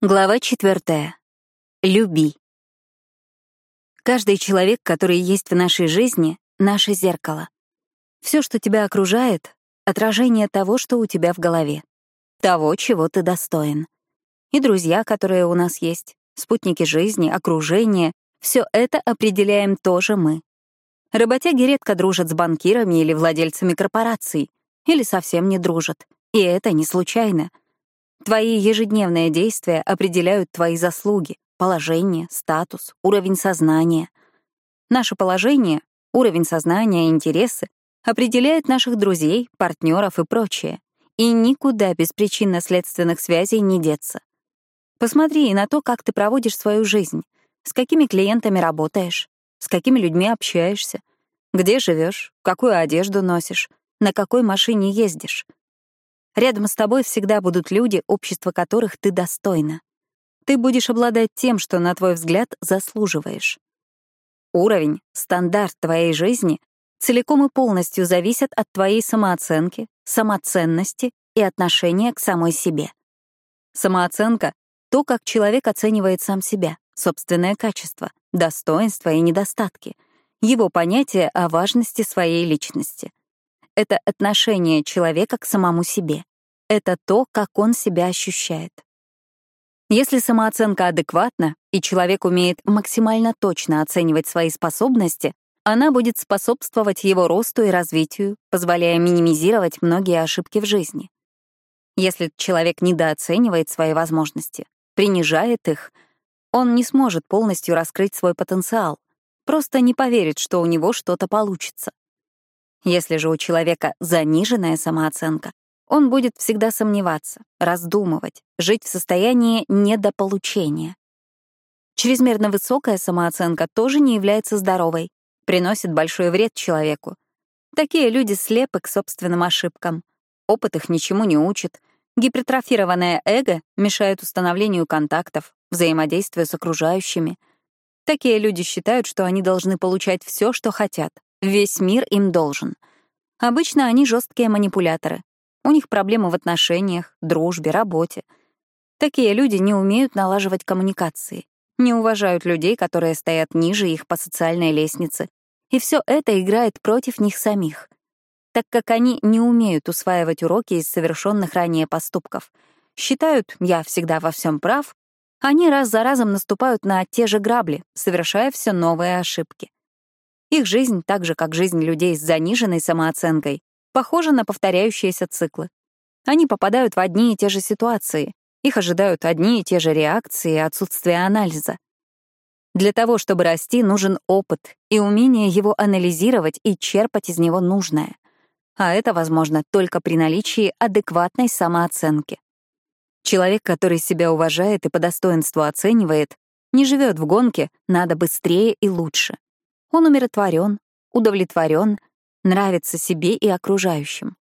Глава четвертая. Люби. Каждый человек, который есть в нашей жизни, — наше зеркало. Все, что тебя окружает, — отражение того, что у тебя в голове, того, чего ты достоин. И друзья, которые у нас есть, спутники жизни, окружение — все это определяем тоже мы. Работяги редко дружат с банкирами или владельцами корпораций, или совсем не дружат. И это не случайно — Твои ежедневные действия определяют твои заслуги, положение, статус, уровень сознания. Наше положение, уровень сознания, интересы определяет наших друзей, партнеров и прочее. И никуда без причинно-следственных связей не деться. Посмотри и на то, как ты проводишь свою жизнь, с какими клиентами работаешь, с какими людьми общаешься, где живешь, какую одежду носишь, на какой машине ездишь — Рядом с тобой всегда будут люди, общество которых ты достойна. Ты будешь обладать тем, что, на твой взгляд, заслуживаешь. Уровень, стандарт твоей жизни целиком и полностью зависят от твоей самооценки, самоценности и отношения к самой себе. Самооценка — то, как человек оценивает сам себя, собственное качество, достоинства и недостатки, его понятие о важности своей личности. Это отношение человека к самому себе. Это то, как он себя ощущает. Если самооценка адекватна, и человек умеет максимально точно оценивать свои способности, она будет способствовать его росту и развитию, позволяя минимизировать многие ошибки в жизни. Если человек недооценивает свои возможности, принижает их, он не сможет полностью раскрыть свой потенциал, просто не поверит, что у него что-то получится. Если же у человека заниженная самооценка, он будет всегда сомневаться, раздумывать, жить в состоянии недополучения. Чрезмерно высокая самооценка тоже не является здоровой, приносит большой вред человеку. Такие люди слепы к собственным ошибкам. Опыт их ничему не учит. Гипертрофированное эго мешает установлению контактов, взаимодействию с окружающими. Такие люди считают, что они должны получать все, что хотят. Весь мир им должен. Обычно они жесткие манипуляторы, у них проблемы в отношениях, дружбе, работе. Такие люди не умеют налаживать коммуникации, не уважают людей, которые стоят ниже их по социальной лестнице. И все это играет против них самих, так как они не умеют усваивать уроки из совершенных ранее поступков. Считают «я всегда во всем прав», они раз за разом наступают на те же грабли, совершая все новые ошибки. Их жизнь, так же как жизнь людей с заниженной самооценкой, похожи на повторяющиеся циклы. Они попадают в одни и те же ситуации, их ожидают одни и те же реакции и отсутствие анализа. Для того, чтобы расти, нужен опыт и умение его анализировать и черпать из него нужное. А это возможно только при наличии адекватной самооценки. Человек, который себя уважает и по достоинству оценивает, не живет в гонке «надо быстрее и лучше». Он умиротворен, удовлетворен нравится себе и окружающим.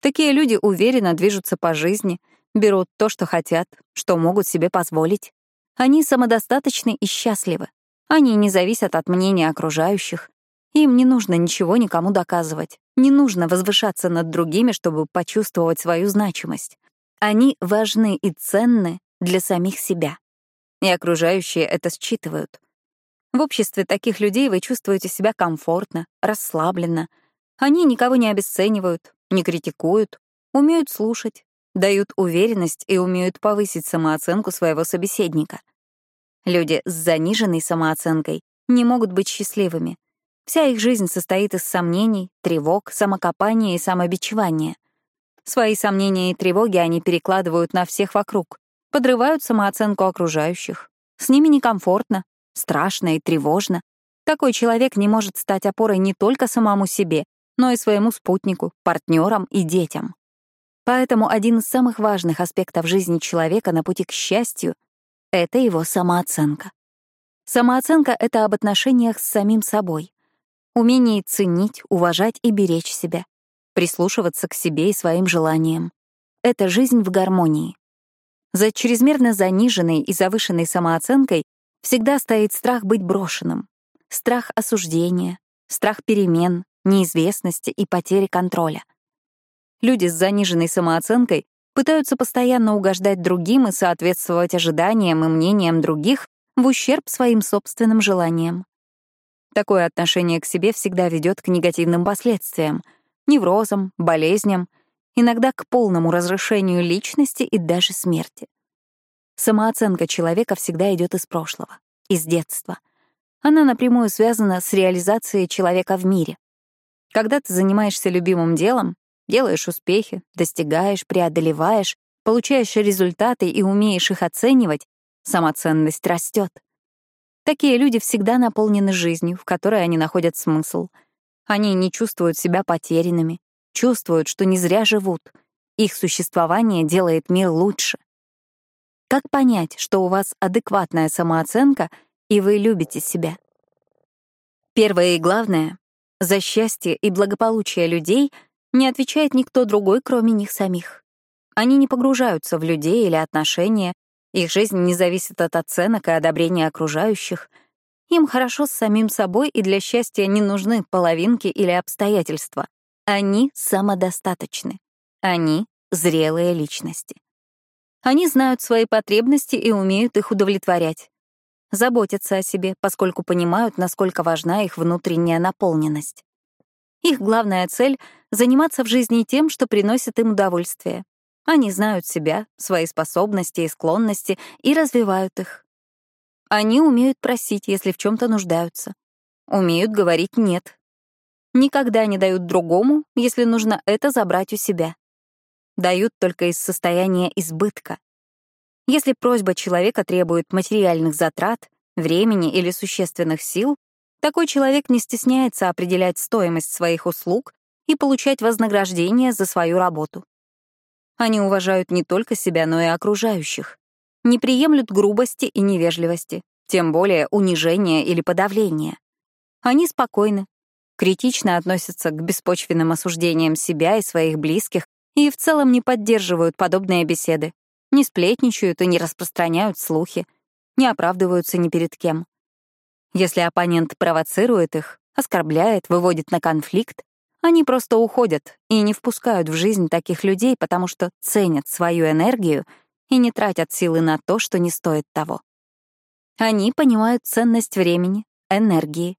Такие люди уверенно движутся по жизни, берут то, что хотят, что могут себе позволить. Они самодостаточны и счастливы. Они не зависят от мнения окружающих. Им не нужно ничего никому доказывать. Не нужно возвышаться над другими, чтобы почувствовать свою значимость. Они важны и ценны для самих себя. И окружающие это считывают. В обществе таких людей вы чувствуете себя комфортно, расслабленно. Они никого не обесценивают, не критикуют, умеют слушать, дают уверенность и умеют повысить самооценку своего собеседника. Люди с заниженной самооценкой не могут быть счастливыми. Вся их жизнь состоит из сомнений, тревог, самокопания и самобичевания. Свои сомнения и тревоги они перекладывают на всех вокруг, подрывают самооценку окружающих. С ними некомфортно, страшно и тревожно. Такой человек не может стать опорой не только самому себе, но и своему спутнику, партнерам и детям. Поэтому один из самых важных аспектов жизни человека на пути к счастью — это его самооценка. Самооценка — это об отношениях с самим собой, умении ценить, уважать и беречь себя, прислушиваться к себе и своим желаниям. Это жизнь в гармонии. За чрезмерно заниженной и завышенной самооценкой всегда стоит страх быть брошенным, страх осуждения, страх перемен, неизвестности и потери контроля. Люди с заниженной самооценкой пытаются постоянно угождать другим и соответствовать ожиданиям и мнениям других в ущерб своим собственным желаниям. Такое отношение к себе всегда ведет к негативным последствиям, неврозам, болезням, иногда к полному разрушению личности и даже смерти. Самооценка человека всегда идет из прошлого, из детства. Она напрямую связана с реализацией человека в мире. Когда ты занимаешься любимым делом, делаешь успехи, достигаешь, преодолеваешь, получаешь результаты и умеешь их оценивать, самоценность растет. Такие люди всегда наполнены жизнью, в которой они находят смысл. Они не чувствуют себя потерянными, чувствуют, что не зря живут. Их существование делает мир лучше. Как понять, что у вас адекватная самооценка и вы любите себя? Первое и главное — за счастье и благополучие людей не отвечает никто другой, кроме них самих. Они не погружаются в людей или отношения, их жизнь не зависит от оценок и одобрения окружающих. Им хорошо с самим собой, и для счастья не нужны половинки или обстоятельства. Они самодостаточны. Они — зрелые личности. Они знают свои потребности и умеют их удовлетворять. Заботятся о себе, поскольку понимают, насколько важна их внутренняя наполненность. Их главная цель — заниматься в жизни тем, что приносит им удовольствие. Они знают себя, свои способности и склонности и развивают их. Они умеют просить, если в чем то нуждаются. Умеют говорить «нет». Никогда не дают другому, если нужно это забрать у себя дают только из состояния избытка. Если просьба человека требует материальных затрат, времени или существенных сил, такой человек не стесняется определять стоимость своих услуг и получать вознаграждение за свою работу. Они уважают не только себя, но и окружающих, не приемлют грубости и невежливости, тем более унижения или подавления. Они спокойны, критично относятся к беспочвенным осуждениям себя и своих близких и в целом не поддерживают подобные беседы, не сплетничают и не распространяют слухи, не оправдываются ни перед кем. Если оппонент провоцирует их, оскорбляет, выводит на конфликт, они просто уходят и не впускают в жизнь таких людей, потому что ценят свою энергию и не тратят силы на то, что не стоит того. Они понимают ценность времени, энергии,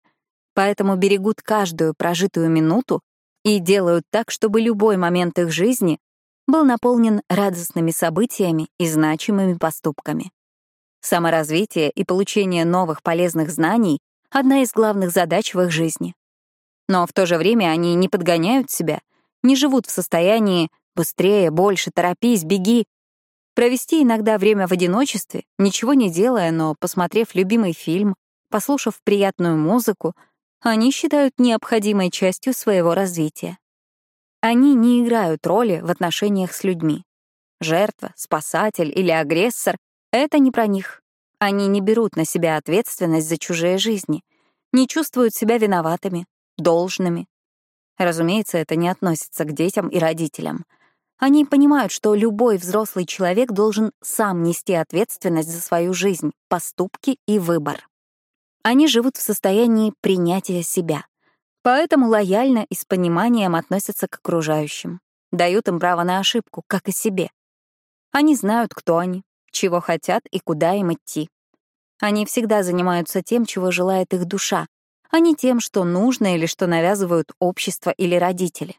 поэтому берегут каждую прожитую минуту и делают так, чтобы любой момент их жизни был наполнен радостными событиями и значимыми поступками. Саморазвитие и получение новых полезных знаний — одна из главных задач в их жизни. Но в то же время они не подгоняют себя, не живут в состоянии «быстрее, больше, торопись, беги». Провести иногда время в одиночестве, ничего не делая, но посмотрев любимый фильм, послушав приятную музыку — они считают необходимой частью своего развития. Они не играют роли в отношениях с людьми. Жертва, спасатель или агрессор — это не про них. Они не берут на себя ответственность за чужие жизни, не чувствуют себя виноватыми, должными. Разумеется, это не относится к детям и родителям. Они понимают, что любой взрослый человек должен сам нести ответственность за свою жизнь, поступки и выбор. Они живут в состоянии принятия себя. Поэтому лояльно и с пониманием относятся к окружающим. Дают им право на ошибку, как и себе. Они знают, кто они, чего хотят и куда им идти. Они всегда занимаются тем, чего желает их душа, а не тем, что нужно или что навязывают общество или родители.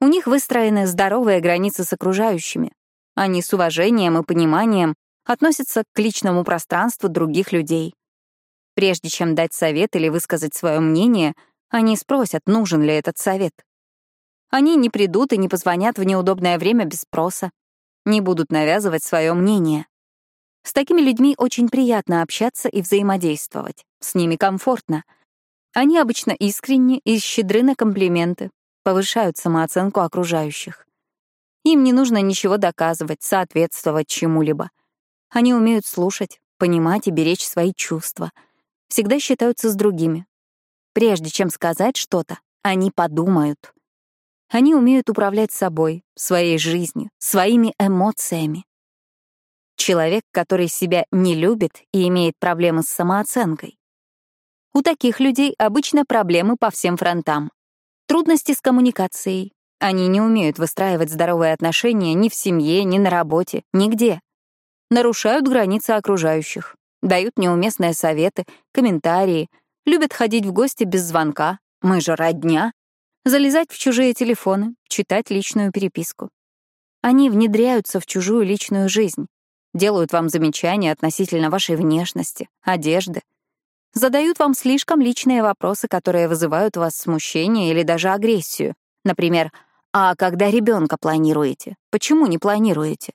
У них выстроены здоровые границы с окружающими. Они с уважением и пониманием относятся к личному пространству других людей. Прежде чем дать совет или высказать свое мнение, они спросят, нужен ли этот совет. Они не придут и не позвонят в неудобное время без спроса, не будут навязывать свое мнение. С такими людьми очень приятно общаться и взаимодействовать, с ними комфортно. Они обычно искренни и щедры на комплименты, повышают самооценку окружающих. Им не нужно ничего доказывать, соответствовать чему-либо. Они умеют слушать, понимать и беречь свои чувства — всегда считаются с другими. Прежде чем сказать что-то, они подумают. Они умеют управлять собой, своей жизнью, своими эмоциями. Человек, который себя не любит и имеет проблемы с самооценкой. У таких людей обычно проблемы по всем фронтам. Трудности с коммуникацией, Они не умеют выстраивать здоровые отношения ни в семье, ни на работе, нигде. Нарушают границы окружающих, дают неуместные советы, комментарии, любят ходить в гости без звонка, мы же родня, залезать в чужие телефоны, читать личную переписку. Они внедряются в чужую личную жизнь, делают вам замечания относительно вашей внешности, одежды, задают вам слишком личные вопросы, которые вызывают у вас смущение или даже агрессию. Например, «А когда ребенка планируете? Почему не планируете?»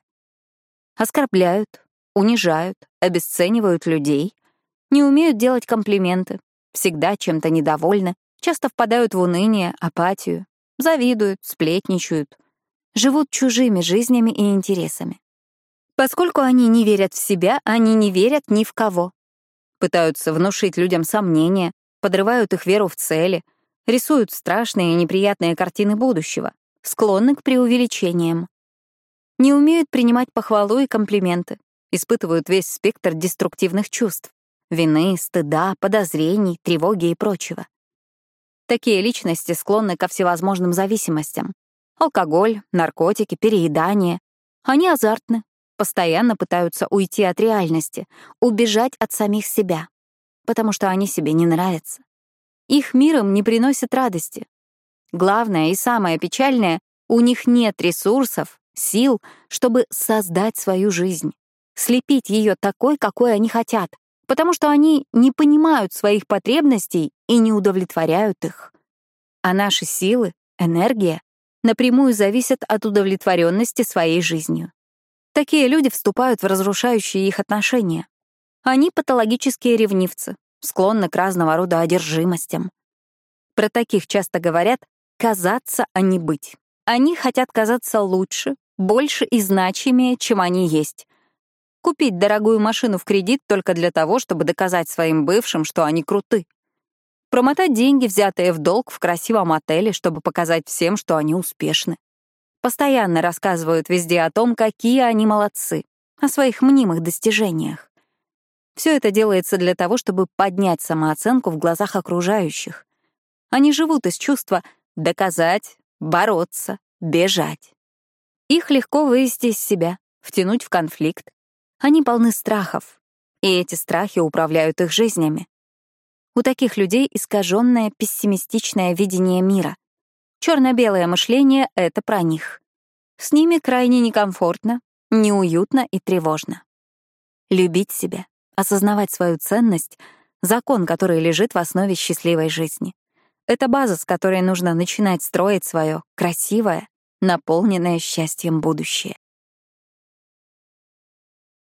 Оскорбляют, унижают, обесценивают людей, не умеют делать комплименты, всегда чем-то недовольны, часто впадают в уныние, апатию, завидуют, сплетничают, живут чужими жизнями и интересами. Поскольку они не верят в себя, они не верят ни в кого. Пытаются внушить людям сомнения, подрывают их веру в цели, рисуют страшные и неприятные картины будущего, склонны к преувеличениям. Не умеют принимать похвалу и комплименты, испытывают весь спектр деструктивных чувств — вины, стыда, подозрений, тревоги и прочего. Такие личности склонны ко всевозможным зависимостям. Алкоголь, наркотики, переедание. Они азартны, постоянно пытаются уйти от реальности, убежать от самих себя, потому что они себе не нравятся. Их миром не приносит радости. Главное и самое печальное — у них нет ресурсов, сил, чтобы создать свою жизнь, слепить ее такой, какой они хотят, потому что они не понимают своих потребностей и не удовлетворяют их. А наши силы, энергия напрямую зависят от удовлетворенности своей жизнью. Такие люди вступают в разрушающие их отношения. Они патологические ревнивцы, склонны к разного рода одержимостям. Про таких часто говорят «казаться, а не быть». Они хотят казаться лучше, больше и значимее, чем они есть, Купить дорогую машину в кредит только для того, чтобы доказать своим бывшим, что они круты. Промотать деньги, взятые в долг в красивом отеле, чтобы показать всем, что они успешны. Постоянно рассказывают везде о том, какие они молодцы, о своих мнимых достижениях. Все это делается для того, чтобы поднять самооценку в глазах окружающих. Они живут из чувства доказать, бороться, бежать. Их легко вывести из себя, втянуть в конфликт, они полны страхов, и эти страхи управляют их жизнями. У таких людей искаженное пессимистичное видение мира. Черно-белое мышление — это про них. С ними крайне некомфортно, неуютно и тревожно. Любить себя, осознавать свою ценность — закон, который лежит в основе счастливой жизни. Это база, с которой нужно начинать строить свое красивое, наполненное счастьем будущее.